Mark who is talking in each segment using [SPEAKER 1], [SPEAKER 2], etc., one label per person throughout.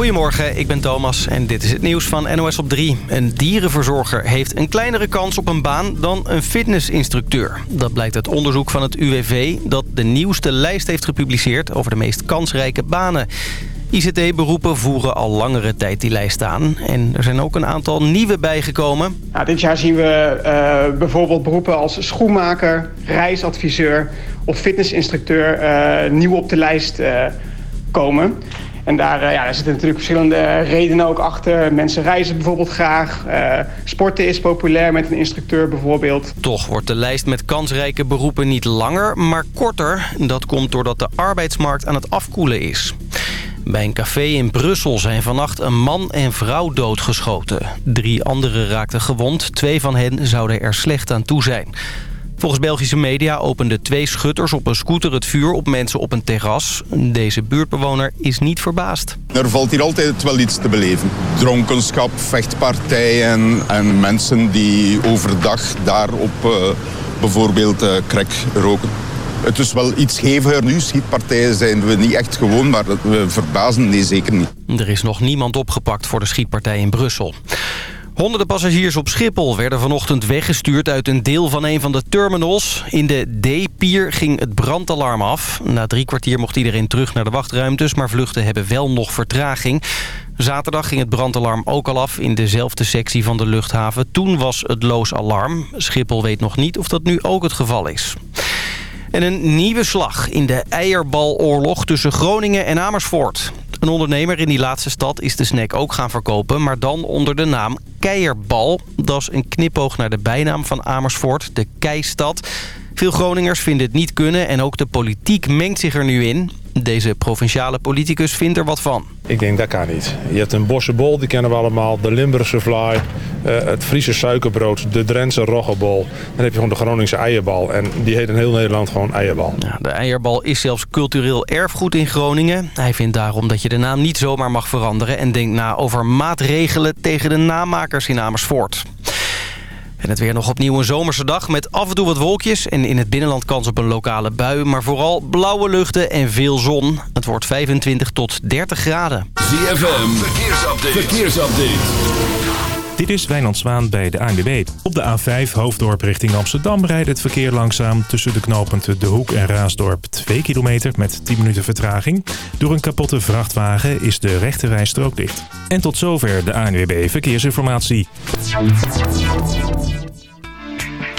[SPEAKER 1] Goedemorgen, ik ben Thomas en dit is het nieuws van NOS op 3. Een dierenverzorger heeft een kleinere kans op een baan dan een fitnessinstructeur. Dat blijkt uit onderzoek van het UWV dat de nieuwste lijst heeft gepubliceerd over de meest kansrijke banen. ICT-beroepen voeren al langere tijd die lijst aan. En er zijn ook een aantal nieuwe bijgekomen.
[SPEAKER 2] Nou, dit jaar zien we uh, bijvoorbeeld beroepen als schoenmaker, reisadviseur of fitnessinstructeur uh, nieuw op de lijst uh, komen. En daar, ja, daar zitten natuurlijk verschillende redenen ook achter. Mensen reizen bijvoorbeeld graag. Uh, sporten is populair met een instructeur bijvoorbeeld.
[SPEAKER 1] Toch wordt de lijst met kansrijke beroepen niet langer, maar korter. Dat komt doordat de arbeidsmarkt aan het afkoelen is. Bij een café in Brussel zijn vannacht een man en vrouw doodgeschoten. Drie anderen raakten gewond. Twee van hen zouden er slecht aan toe zijn. Volgens Belgische media openden twee schutters op een scooter het vuur op mensen op een terras. Deze buurtbewoner is niet verbaasd.
[SPEAKER 3] Er valt hier altijd wel iets te beleven. Dronkenschap, vechtpartijen en mensen die overdag daar op uh, bijvoorbeeld uh, crack roken. Het is wel iets heviger nu. Schietpartijen zijn we niet echt gewoon, maar we verbazen nee zeker niet.
[SPEAKER 1] Er is nog niemand opgepakt voor de schietpartij in Brussel. Honderden passagiers op Schiphol werden vanochtend weggestuurd uit een deel van een van de terminals. In de D-pier ging het brandalarm af. Na drie kwartier mocht iedereen terug naar de wachtruimtes, maar vluchten hebben wel nog vertraging. Zaterdag ging het brandalarm ook al af in dezelfde sectie van de luchthaven. Toen was het loos alarm. Schiphol weet nog niet of dat nu ook het geval is. En een nieuwe slag in de eierbaloorlog tussen Groningen en Amersfoort. Een ondernemer in die laatste stad is de snack ook gaan verkopen... maar dan onder de naam Keierbal. Dat is een knipoog naar de bijnaam van Amersfoort, de Keistad. Veel Groningers vinden het niet kunnen en ook de politiek mengt zich er nu in. Deze provinciale politicus vindt er wat van.
[SPEAKER 4] Ik denk dat kan niet. Je hebt een bossenbol, die kennen we allemaal. De Limburgse vlaai, uh, het Friese suikerbrood, de Drentse roggebol. Dan heb je gewoon de Groningse eierbal. En die heet in heel Nederland gewoon eierbal.
[SPEAKER 1] Ja, de eierbal is zelfs cultureel erfgoed in Groningen. Hij vindt daarom dat je de naam niet zomaar mag veranderen... en denkt na over maatregelen tegen de naammakers in Amersfoort. En het weer nog opnieuw een zomerse dag met af en toe wat wolkjes... en in het binnenland kans op een lokale bui... maar vooral blauwe luchten en veel zon. Het wordt 25 tot 30 graden.
[SPEAKER 5] ZFM, verkeersupdate. verkeersupdate.
[SPEAKER 6] Dit is Wijnand Zwaan bij de ANWB. Op de A5 Hoofddorp richting Amsterdam rijdt het verkeer langzaam... tussen de knooppunten De Hoek en Raasdorp 2 kilometer met 10 minuten vertraging. Door een kapotte vrachtwagen is de rechte rijstrook dicht. En tot zover de ANWB Verkeersinformatie.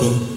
[SPEAKER 7] louco.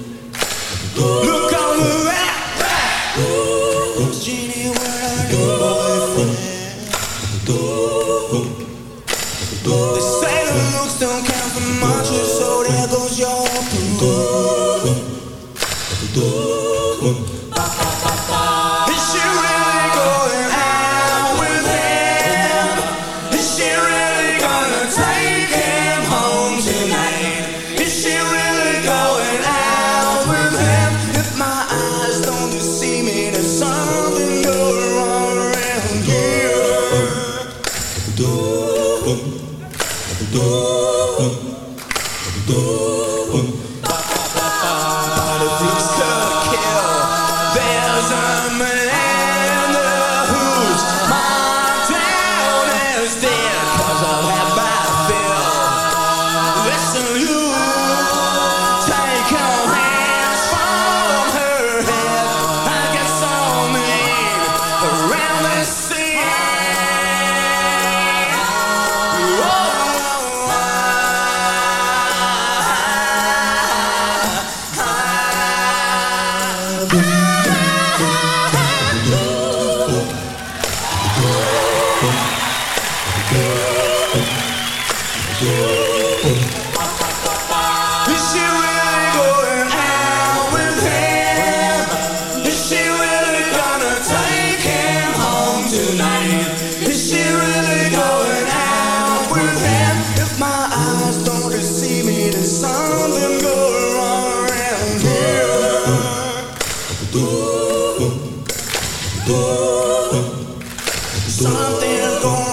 [SPEAKER 7] still going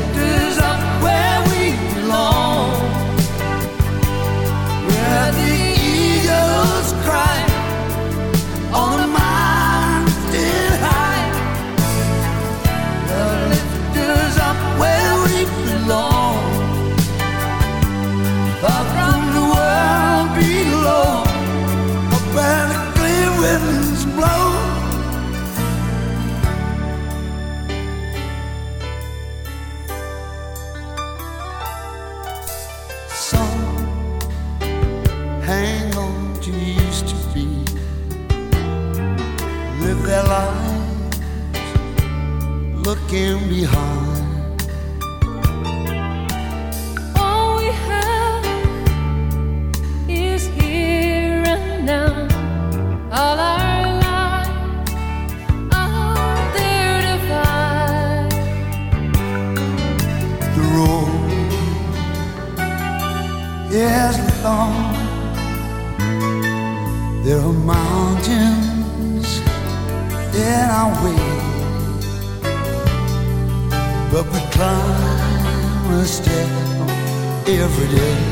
[SPEAKER 8] can be hard. honest every day.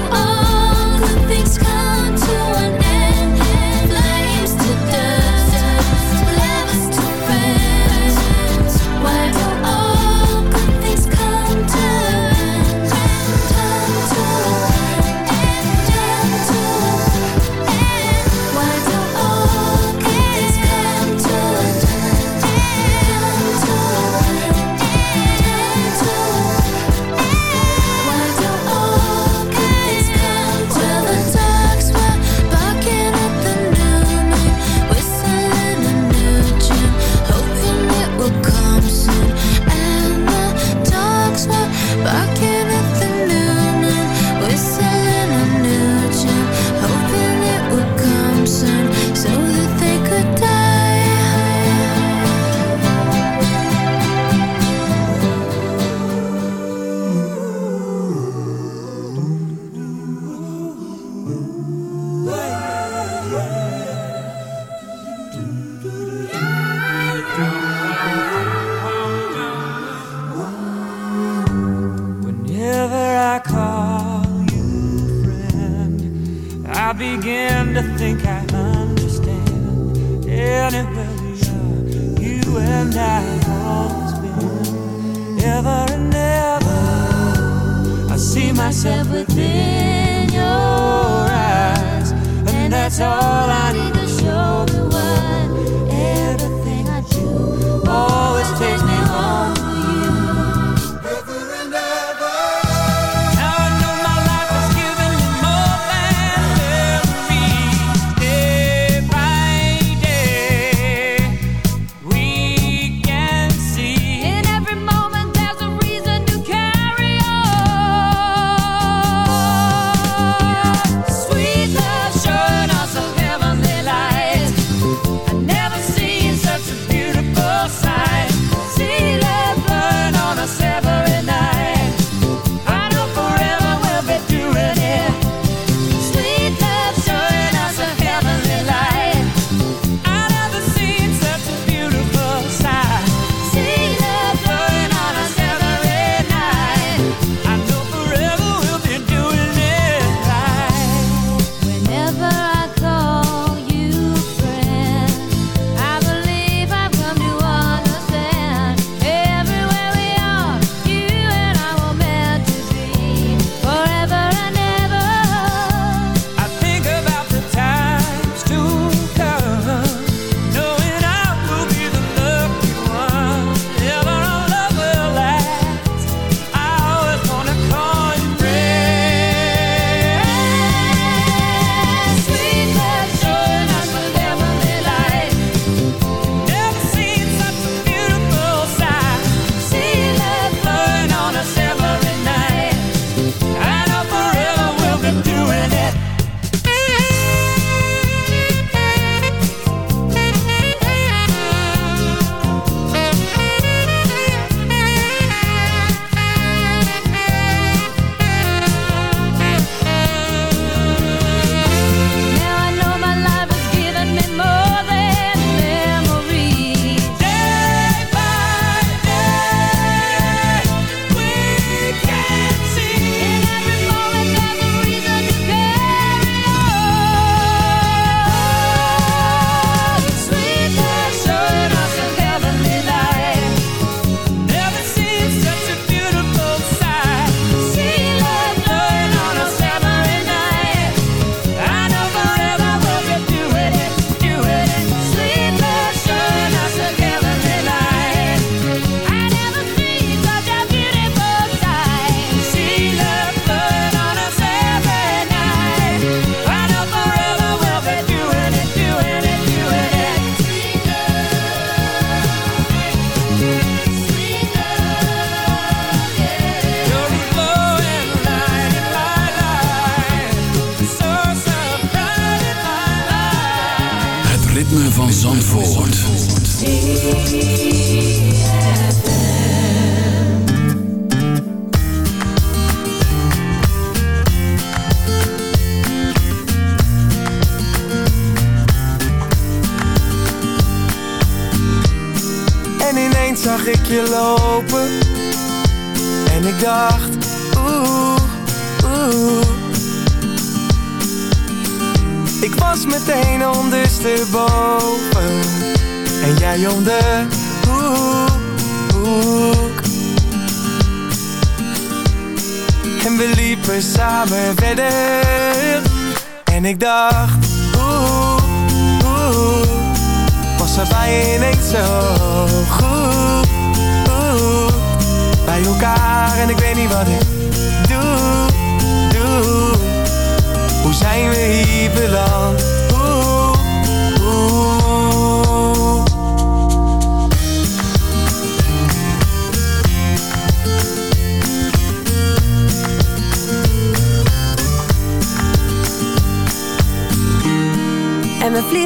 [SPEAKER 9] Oh.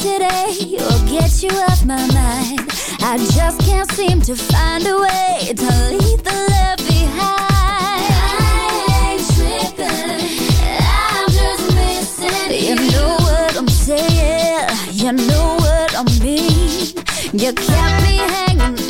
[SPEAKER 10] today will get you off my mind. I just can't seem to find a way to leave the love behind. I ain't tripping, I'm just missing you. You know what I'm saying, you know what I mean. You kept me hanging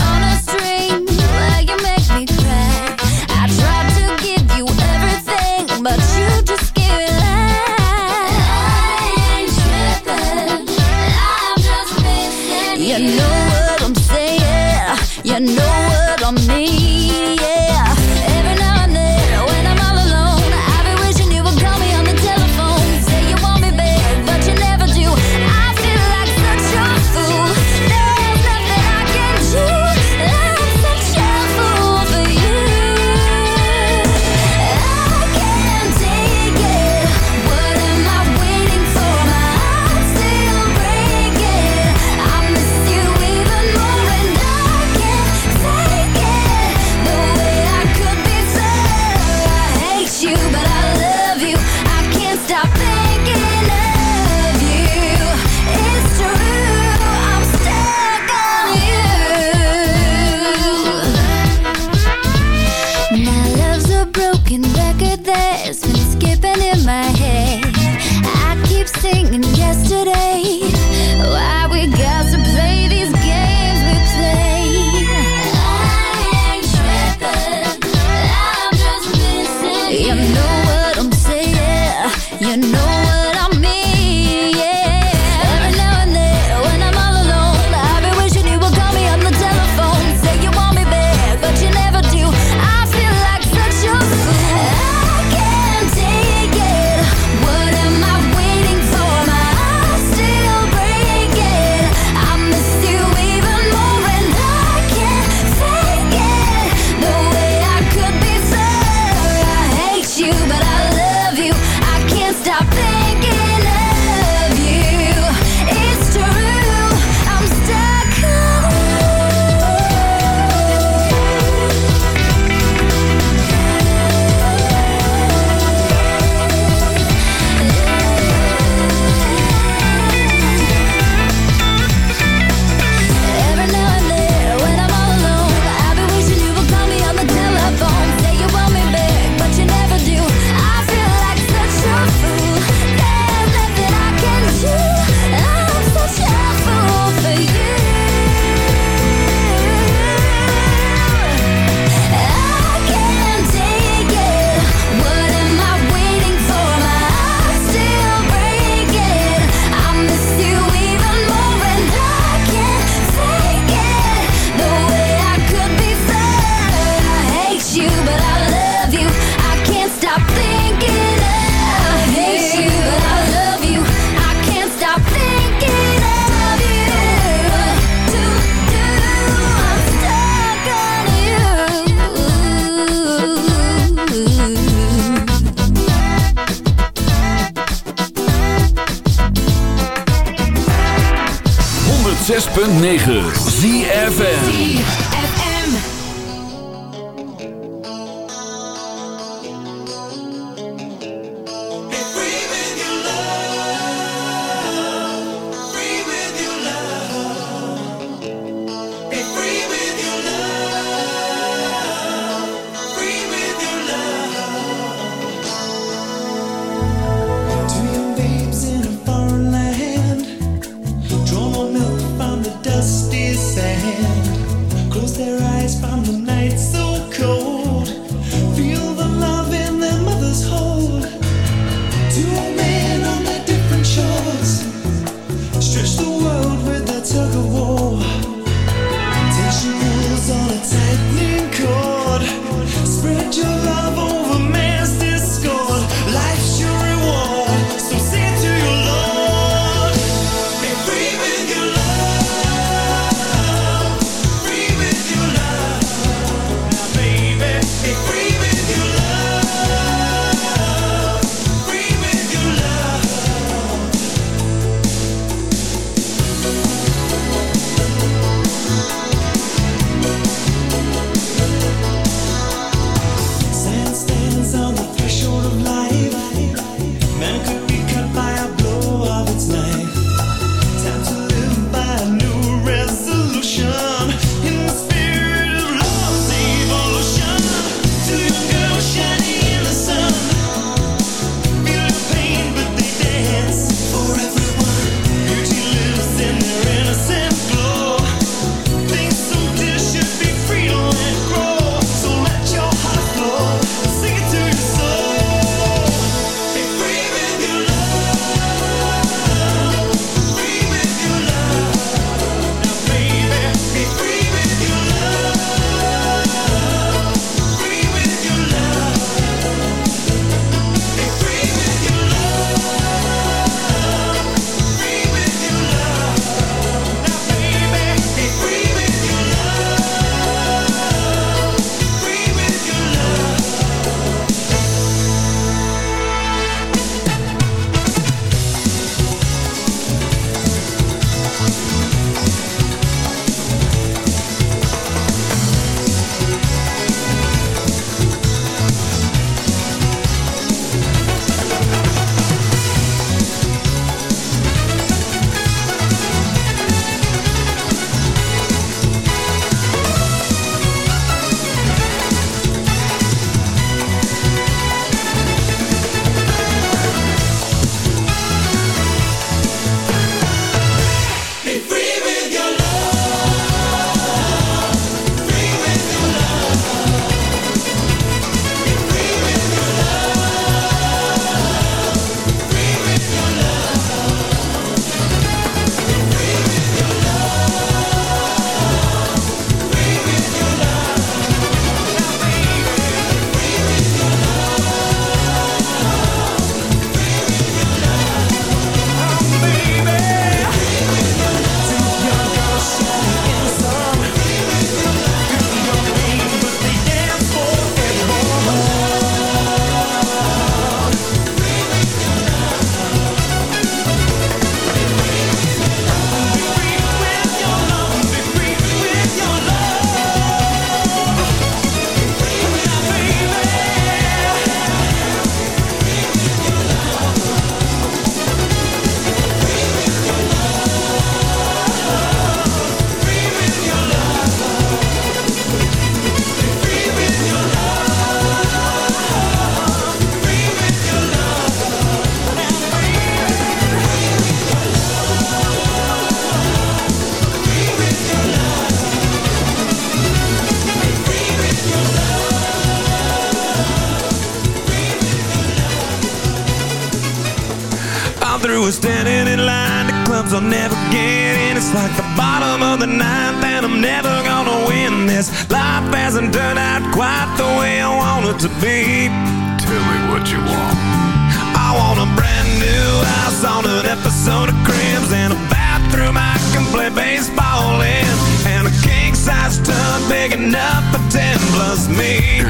[SPEAKER 8] Cribs and a bathroom I can play baseball in, and a king size tub big enough for ten plus me.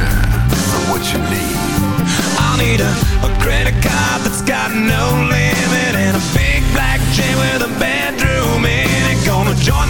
[SPEAKER 7] What you need?
[SPEAKER 8] I'll need a, a credit card that's got no limit and a big black jet with a bedroom in it. Gonna join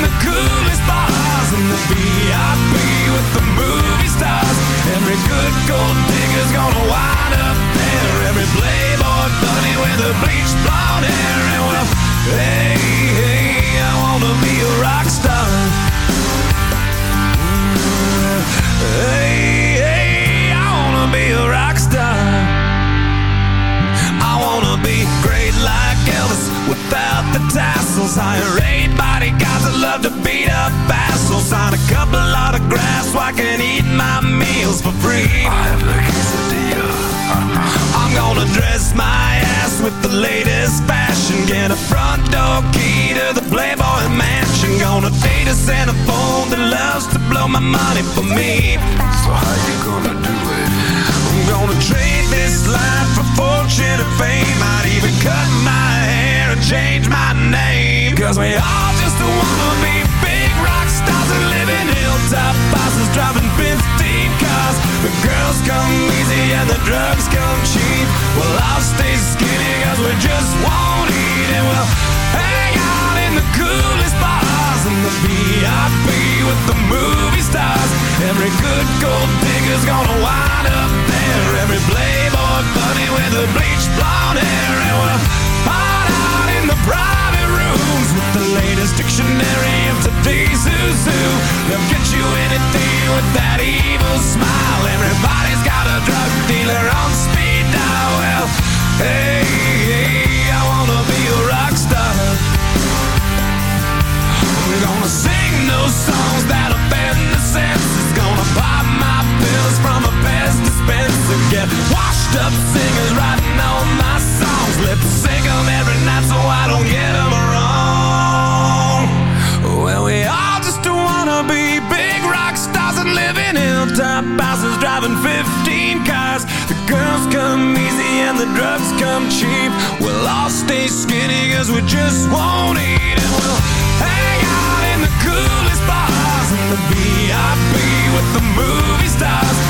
[SPEAKER 8] the coolest bars in the VIP with the movie stars. Every good gold digger's gonna wind up there. Every playboy with the bleached blonde hair. And we'll hide out in the private rooms with the latest dictionary of today's who's who. They'll get you anything with that evil smile. Everybody's got a drug dealer on speed dial. Well, hey, Washed up singers writing all my songs. Every night so I don't wrong. Well, we all just wanna be big rock stars and live in hilltop houses driving 15 cars. The girls come easy and the drugs come cheap. We'll all stay skinny cause we just won't eat and we'll hang out in the coolest bars the VIP with the movie stars.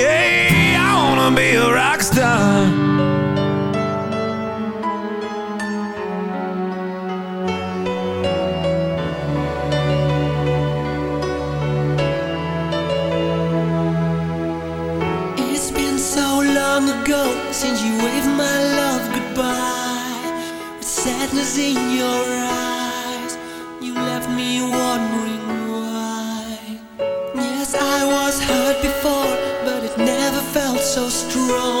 [SPEAKER 8] wanna be a rock star.
[SPEAKER 11] It's been so long ago since you waved my love goodbye. With sadness in your eyes, so strong.